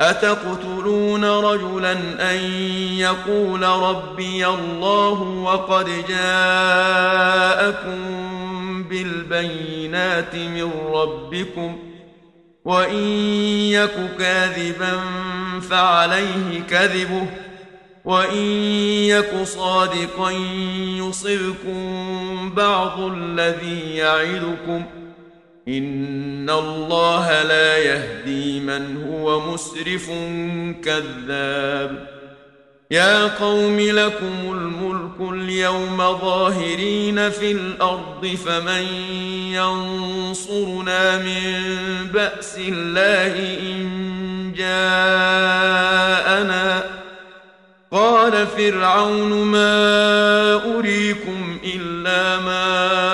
أتقتلون رجلا أن يقول ربي الله وقد جاءكم بالبينات من ربكم وإن يك كاذبا فعليه كذبه وإن يك صادقا يصبكم بعض الذي يعدكم ان الله لا يهدي من هو مسرف كذاب. يا قوم لكم الملك اليوم ظاهرين في الأرض فمن ينصرنا من باس الله ان جاءنا قال فرعون ما اريكم الا ما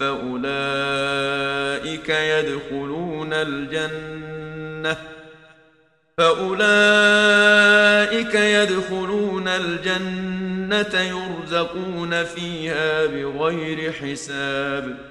فأولئك يدخلون الجنة فأولئك يدخلون الجنة يرزقون فيها بغير حساب